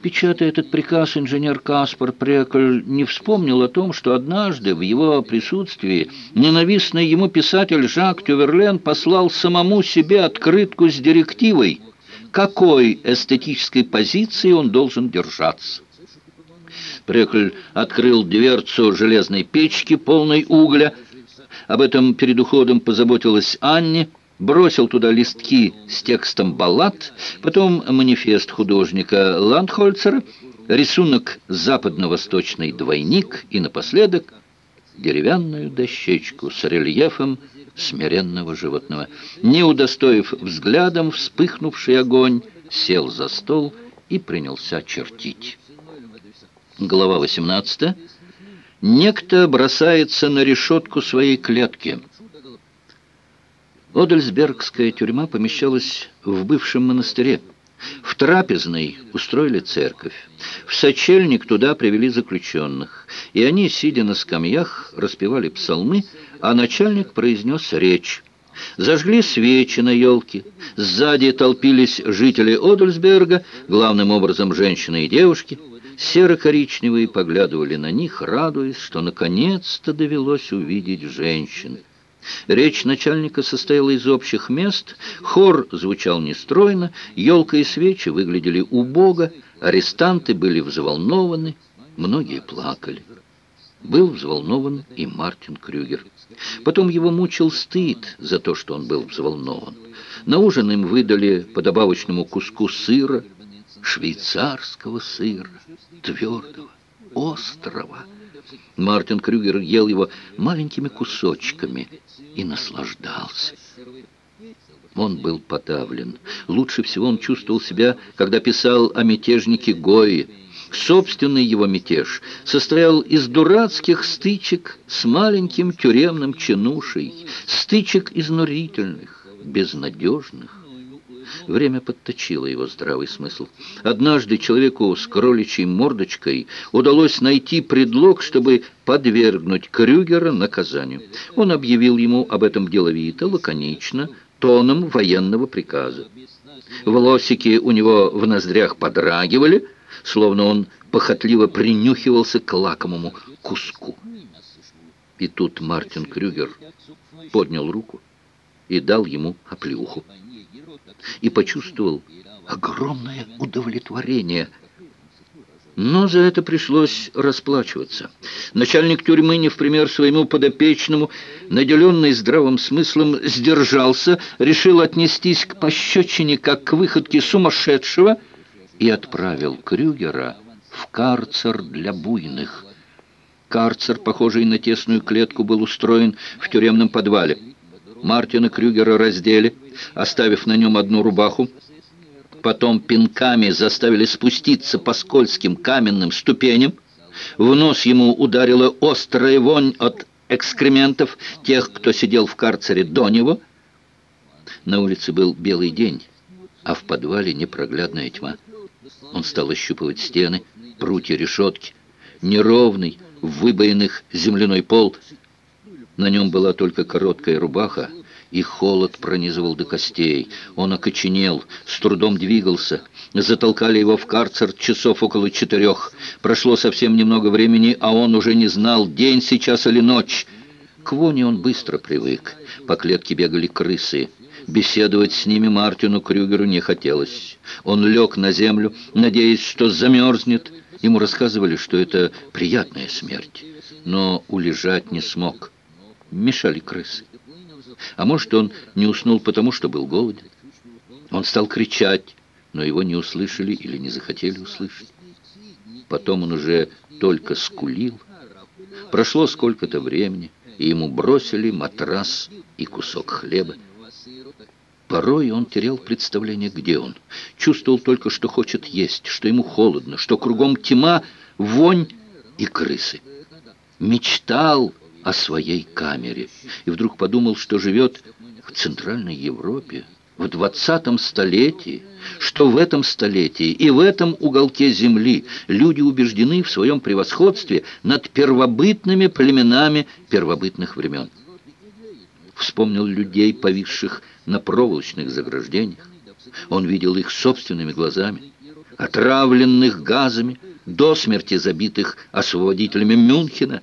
Печатая этот приказ, инженер Каспар Прекль не вспомнил о том, что однажды в его присутствии ненавистный ему писатель Жак Тюверлен послал самому себе открытку с директивой, какой эстетической позиции он должен держаться. Прекль открыл дверцу железной печки, полной угля. Об этом перед уходом позаботилась Анне, бросил туда листки с текстом баллад, потом манифест художника Ландхольцера, рисунок западно-восточный двойник и напоследок деревянную дощечку с рельефом смиренного животного. Не удостоив взглядом вспыхнувший огонь, сел за стол и принялся чертить. Глава 18. Некто бросается на решетку своей клетки. Одельсбергская тюрьма помещалась в бывшем монастыре. В трапезной устроили церковь. В сочельник туда привели заключенных. И они, сидя на скамьях, распевали псалмы, а начальник произнес речь. Зажгли свечи на елке. Сзади толпились жители Одельсберга, главным образом женщины и девушки. Серо-коричневые поглядывали на них, радуясь, что наконец-то довелось увидеть женщин. Речь начальника состояла из общих мест, хор звучал нестройно, елка и свечи выглядели убого, арестанты были взволнованы, многие плакали. Был взволнован и Мартин Крюгер. Потом его мучил стыд за то, что он был взволнован. На ужин им выдали по добавочному куску сыра, швейцарского сыра, твердого, острого. Мартин Крюгер ел его маленькими кусочками и наслаждался. Он был подавлен. Лучше всего он чувствовал себя, когда писал о мятежнике Гои. Собственный его мятеж состоял из дурацких стычек с маленьким тюремным чинушей, стычек изнурительных, безнадежных. Время подточило его здравый смысл. Однажды человеку с кроличьей мордочкой удалось найти предлог, чтобы подвергнуть Крюгера наказанию. Он объявил ему об этом деловито, лаконично, тоном военного приказа. Волосики у него в ноздрях подрагивали, словно он похотливо принюхивался к лакомому куску. И тут Мартин Крюгер поднял руку и дал ему оплеуху и почувствовал огромное удовлетворение. Но за это пришлось расплачиваться. Начальник тюрьмы, не в пример своему подопечному, наделенный здравым смыслом, сдержался, решил отнестись к пощечине как к выходке сумасшедшего и отправил Крюгера в карцер для буйных. Карцер, похожий на тесную клетку, был устроен в тюремном подвале. Мартина Крюгера раздели, оставив на нем одну рубаху. Потом пинками заставили спуститься по скользким каменным ступеням. В нос ему ударила острая вонь от экскрементов тех, кто сидел в карцере до него. На улице был белый день, а в подвале непроглядная тьма. Он стал ощупывать стены, прутья решетки, неровный, в выбоинах земляной пол — на нем была только короткая рубаха, и холод пронизывал до костей. Он окоченел, с трудом двигался. Затолкали его в карцер часов около четырех. Прошло совсем немного времени, а он уже не знал, день сейчас или ночь. К воне он быстро привык. По клетке бегали крысы. Беседовать с ними Мартину Крюгеру не хотелось. Он лег на землю, надеясь, что замерзнет. Ему рассказывали, что это приятная смерть. Но улежать не смог мешали крысы. А может, он не уснул потому, что был голоден. Он стал кричать, но его не услышали или не захотели услышать. Потом он уже только скулил. Прошло сколько-то времени, и ему бросили матрас и кусок хлеба. Порой он терял представление, где он. Чувствовал только, что хочет есть, что ему холодно, что кругом тьма, вонь и крысы. Мечтал о своей камере. И вдруг подумал, что живет в Центральной Европе, в двадцатом столетии, что в этом столетии и в этом уголке земли люди убеждены в своем превосходстве над первобытными племенами первобытных времен. Вспомнил людей, повисших на проволочных заграждениях. Он видел их собственными глазами. отравленных газами, до смерти забитых освободителями Мюнхена.